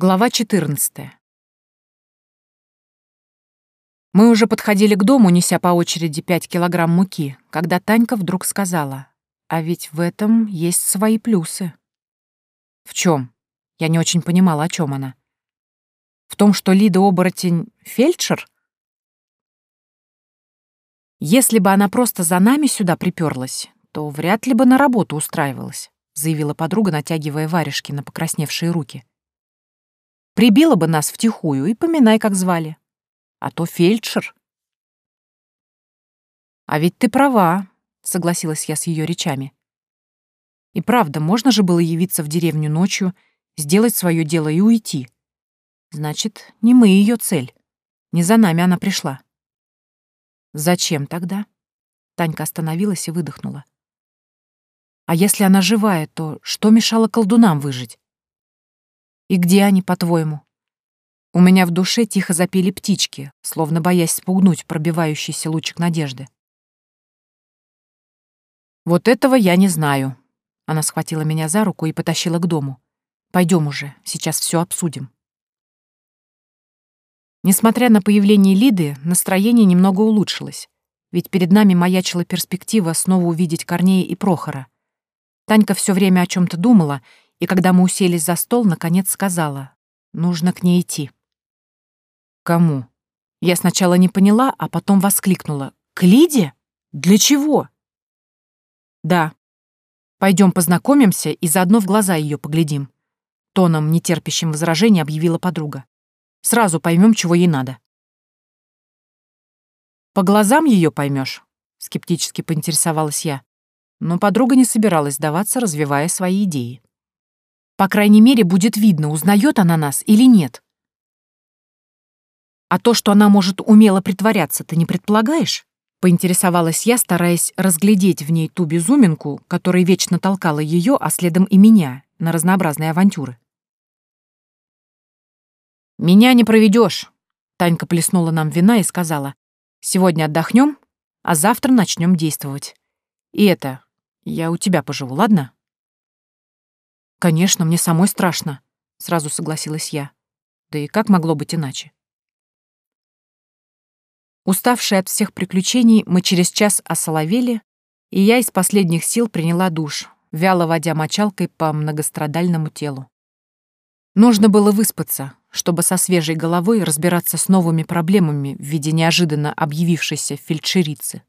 Глава 14. Мы уже подходили к дому, неся по очереди 5 килограмм муки, когда Танька вдруг сказала, а ведь в этом есть свои плюсы. В чем? Я не очень понимала, о чем она. В том, что Лида оборотень — фельдшер? Если бы она просто за нами сюда приперлась, то вряд ли бы на работу устраивалась, заявила подруга, натягивая варежки на покрасневшие руки. Прибила бы нас втихую и поминай, как звали. А то фельдшер. А ведь ты права, согласилась я с ее речами. И правда, можно же было явиться в деревню ночью, сделать свое дело и уйти. Значит, не мы ее цель. Не за нами она пришла. Зачем тогда? Танька остановилась и выдохнула. А если она живая, то что мешало колдунам выжить? И где они, по-твоему? У меня в душе тихо запели птички, словно боясь спугнуть пробивающийся лучик надежды. «Вот этого я не знаю». Она схватила меня за руку и потащила к дому. Пойдем уже, сейчас все обсудим. Несмотря на появление Лиды, настроение немного улучшилось, ведь перед нами маячила перспектива снова увидеть Корнея и Прохора. Танька все время о чем то думала и когда мы уселись за стол, наконец сказала, нужно к ней идти. Кому? Я сначала не поняла, а потом воскликнула. К Лиде? Для чего? Да. Пойдем познакомимся и заодно в глаза ее поглядим. Тоном, нетерпящим возражений, объявила подруга. Сразу поймем, чего ей надо. По глазам ее поймешь, скептически поинтересовалась я. Но подруга не собиралась сдаваться, развивая свои идеи. По крайней мере, будет видно, узнает она нас или нет. А то, что она может умело притворяться, ты не предполагаешь? Поинтересовалась я, стараясь разглядеть в ней ту безуминку, которая вечно толкала ее, а следом и меня, на разнообразные авантюры. «Меня не проведешь», — Танька плеснула нам вина и сказала. «Сегодня отдохнем, а завтра начнем действовать. И это, я у тебя поживу, ладно?» «Конечно, мне самой страшно», — сразу согласилась я. Да и как могло быть иначе? Уставшие от всех приключений, мы через час осоловели, и я из последних сил приняла душ, вяло водя мочалкой по многострадальному телу. Нужно было выспаться, чтобы со свежей головой разбираться с новыми проблемами в виде неожиданно объявившейся фельдшерицы.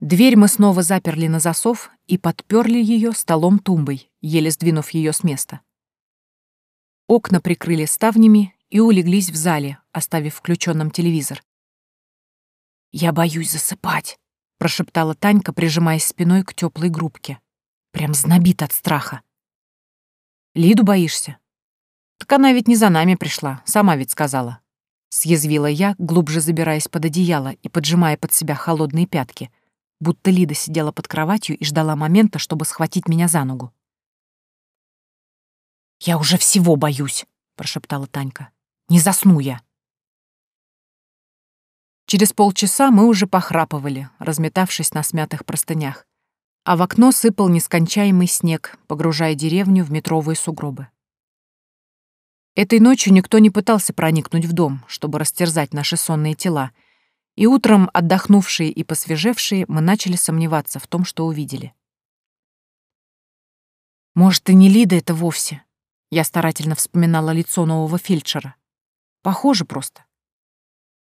Дверь мы снова заперли на засов и подперли ее столом-тумбой, еле сдвинув ее с места. Окна прикрыли ставнями и улеглись в зале, оставив включенным телевизор. «Я боюсь засыпать», — прошептала Танька, прижимаясь спиной к теплой группке. Прям знобит от страха. «Лиду боишься?» «Так она ведь не за нами пришла, сама ведь сказала». Съязвила я, глубже забираясь под одеяло и поджимая под себя холодные пятки — будто Лида сидела под кроватью и ждала момента, чтобы схватить меня за ногу. «Я уже всего боюсь», — прошептала Танька. «Не засну я». Через полчаса мы уже похрапывали, разметавшись на смятых простынях, а в окно сыпал нескончаемый снег, погружая деревню в метровые сугробы. Этой ночью никто не пытался проникнуть в дом, чтобы растерзать наши сонные тела — и утром, отдохнувшие и посвежевшие, мы начали сомневаться в том, что увидели. «Может, и не Лида это вовсе?» Я старательно вспоминала лицо нового фельдшера. «Похоже просто».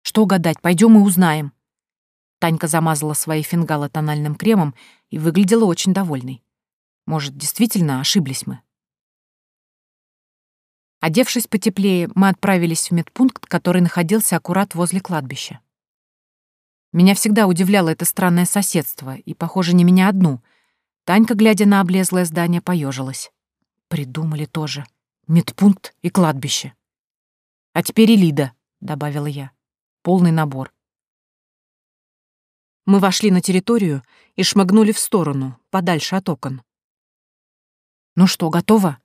«Что гадать, пойдем и узнаем». Танька замазала свои фингалы тональным кремом и выглядела очень довольной. Может, действительно ошиблись мы? Одевшись потеплее, мы отправились в медпункт, который находился аккурат возле кладбища. Меня всегда удивляло это странное соседство, и, похоже, не меня одну. Танька, глядя на облезлое здание, поежилась. Придумали тоже. Медпункт и кладбище. А теперь и Лида, добавила я. Полный набор. Мы вошли на территорию и шмыгнули в сторону, подальше от окон. «Ну что, готово?»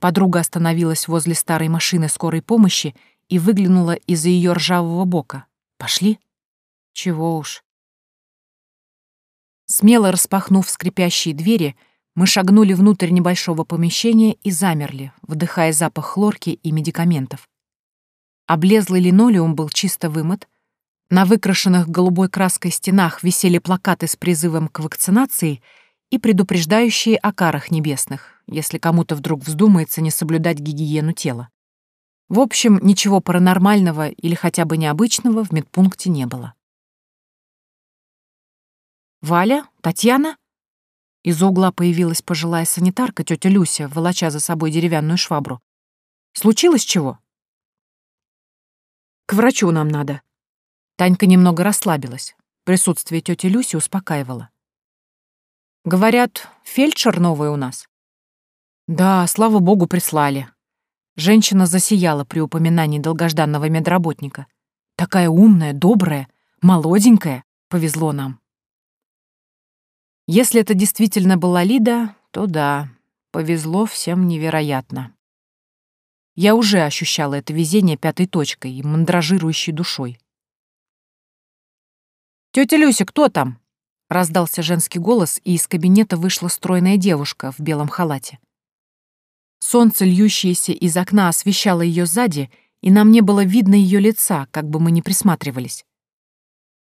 Подруга остановилась возле старой машины скорой помощи и выглянула из-за ее ржавого бока. «Пошли?» Чего уж. Смело распахнув скрипящие двери, Мы шагнули внутрь небольшого помещения и замерли, вдыхая запах хлорки и медикаментов. Облезлый линолеум был чисто вымыт, на выкрашенных голубой краской стенах висели плакаты с призывом к вакцинации и предупреждающие о карах небесных, если кому-то вдруг вздумается не соблюдать гигиену тела. В общем, ничего паранормального или хотя бы необычного в медпункте не было. «Валя? Татьяна?» Из угла появилась пожилая санитарка, тетя Люся, волоча за собой деревянную швабру. «Случилось чего?» «К врачу нам надо». Танька немного расслабилась. Присутствие тети Люси успокаивало. «Говорят, фельдшер новый у нас?» «Да, слава богу, прислали». Женщина засияла при упоминании долгожданного медработника. «Такая умная, добрая, молоденькая. Повезло нам». Если это действительно была Лида, то да, повезло всем невероятно. Я уже ощущала это везение пятой точкой и мандражирующей душой. «Тётя Люся, кто там?» — раздался женский голос, и из кабинета вышла стройная девушка в белом халате. Солнце, льющееся из окна, освещало ее сзади, и нам не было видно ее лица, как бы мы ни присматривались.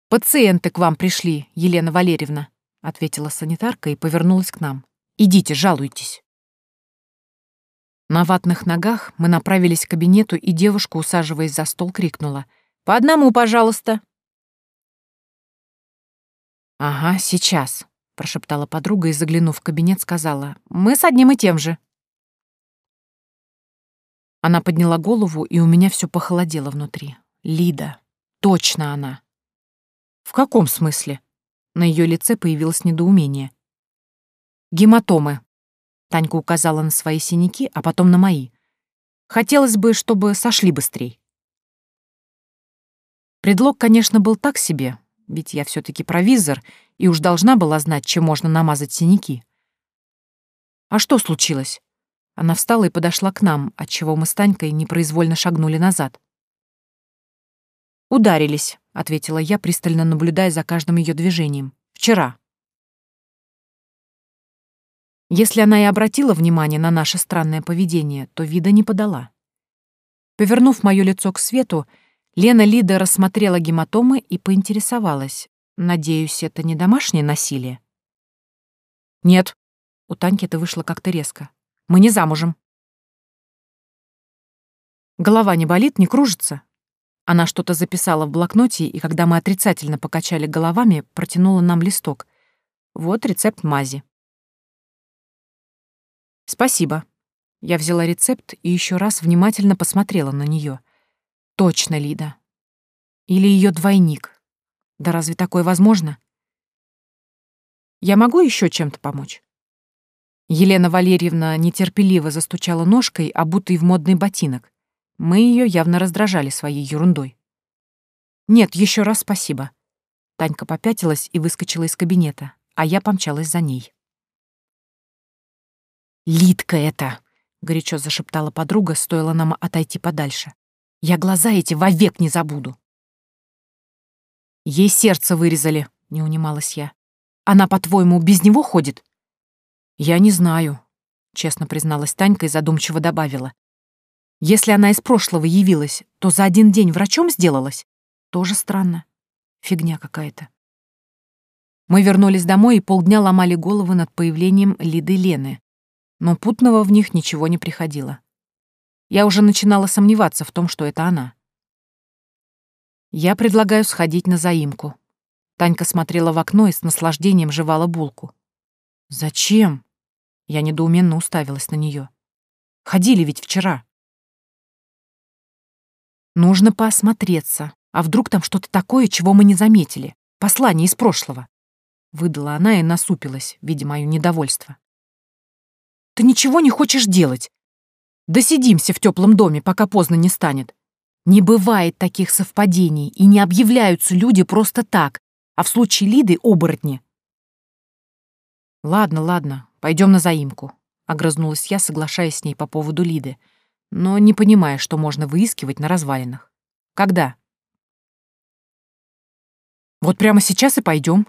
«Пациенты к вам пришли, Елена Валерьевна», ответила санитарка и повернулась к нам. Идите, жалуйтесь. На ватных ногах мы направились к кабинету, и девушка, усаживаясь за стол, крикнула. «По одному, пожалуйста!» «Ага, сейчас», — прошептала подруга и, заглянув в кабинет, сказала. «Мы с одним и тем же». Она подняла голову, и у меня все похолодело внутри. Лида. Точно она. «В каком смысле?» На ее лице появилось недоумение. «Гематомы», — Танька указала на свои синяки, а потом на мои. «Хотелось бы, чтобы сошли быстрей». Предлог, конечно, был так себе, ведь я все таки провизор и уж должна была знать, чем можно намазать синяки. «А что случилось?» Она встала и подошла к нам, отчего мы с Танькой непроизвольно шагнули назад. «Ударились», — ответила я, пристально наблюдая за каждым ее движением. «Вчера». Если она и обратила внимание на наше странное поведение, то вида не подала. Повернув мое лицо к свету, Лена Лида рассмотрела гематомы и поинтересовалась. «Надеюсь, это не домашнее насилие?» «Нет». У Таньки это вышло как-то резко. «Мы не замужем». «Голова не болит, не кружится?» Она что-то записала в блокноте, и когда мы отрицательно покачали головами, протянула нам листок. Вот рецепт мази. Спасибо. Я взяла рецепт и еще раз внимательно посмотрела на нее. Точно Лида. Или ее двойник. Да разве такое возможно? Я могу еще чем-то помочь? Елена Валерьевна нетерпеливо застучала ножкой, обутой в модный ботинок. Мы ее явно раздражали своей ерундой. «Нет, еще раз спасибо». Танька попятилась и выскочила из кабинета, а я помчалась за ней. «Литка это!» — горячо зашептала подруга, стоило нам отойти подальше. «Я глаза эти вовек не забуду!» «Ей сердце вырезали», — не унималась я. «Она, по-твоему, без него ходит?» «Я не знаю», — честно призналась Танька и задумчиво добавила. Если она из прошлого явилась, то за один день врачом сделалась? Тоже странно. Фигня какая-то. Мы вернулись домой и полдня ломали головы над появлением Лиды Лены, но путного в них ничего не приходило. Я уже начинала сомневаться в том, что это она. Я предлагаю сходить на заимку. Танька смотрела в окно и с наслаждением жевала булку. «Зачем?» Я недоуменно уставилась на нее. «Ходили ведь вчера». Нужно поосмотреться. А вдруг там что-то такое, чего мы не заметили? Послание из прошлого. Выдала она и насупилась, видя мое недовольство. Ты ничего не хочешь делать? Досидимся в теплом доме, пока поздно не станет. Не бывает таких совпадений, и не объявляются люди просто так, а в случае Лиды — оборотни. Ладно, ладно, пойдем на заимку, — огрызнулась я, соглашаясь с ней по поводу Лиды — но не понимая, что можно выискивать на развалинах. Когда? Вот прямо сейчас и пойдем.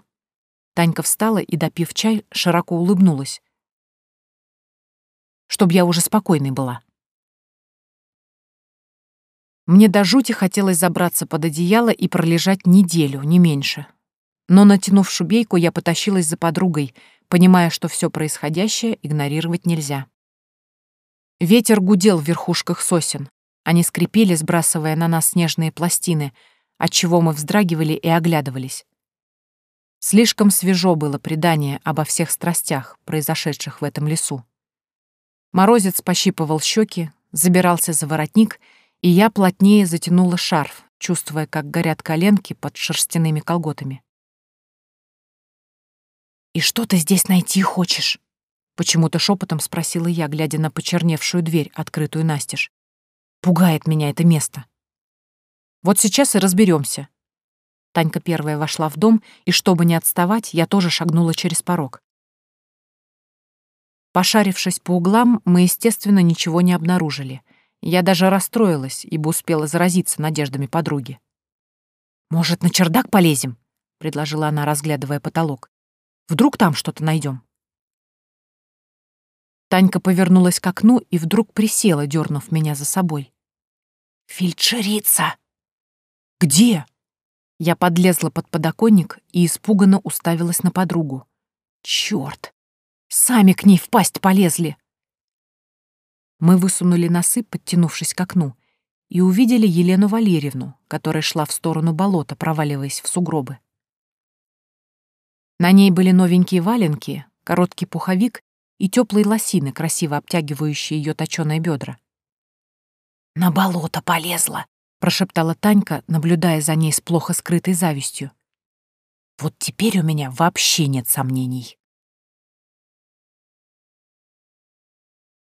Танька встала и, допив чай, широко улыбнулась. Чтоб я уже спокойной была. Мне до жути хотелось забраться под одеяло и пролежать неделю, не меньше. Но, натянув шубейку, я потащилась за подругой, понимая, что все происходящее игнорировать нельзя. Ветер гудел в верхушках сосен. Они скрипели, сбрасывая на нас снежные пластины, отчего мы вздрагивали и оглядывались. Слишком свежо было предание обо всех страстях, произошедших в этом лесу. Морозец пощипывал щеки, забирался за воротник, и я плотнее затянула шарф, чувствуя, как горят коленки под шерстяными колготами. «И что ты здесь найти хочешь?» Почему-то шепотом спросила я, глядя на почерневшую дверь, открытую настежь. «Пугает меня это место». «Вот сейчас и разберемся. Танька первая вошла в дом, и чтобы не отставать, я тоже шагнула через порог. Пошарившись по углам, мы, естественно, ничего не обнаружили. Я даже расстроилась, ибо успела заразиться надеждами подруги. «Может, на чердак полезем?» — предложила она, разглядывая потолок. «Вдруг там что-то найдем. Танька повернулась к окну и вдруг присела, дернув меня за собой. «Фельдшерица!» «Где?» Я подлезла под подоконник и испуганно уставилась на подругу. Черт! Сами к ней в пасть полезли! Мы высунули носы, подтянувшись к окну, и увидели Елену Валерьевну, которая шла в сторону болота, проваливаясь в сугробы. На ней были новенькие валенки, короткий пуховик и теплые лосины, красиво обтягивающие ее точёные бедра. «На болото полезла!» прошептала Танька, наблюдая за ней с плохо скрытой завистью. Вот теперь у меня вообще нет сомнений.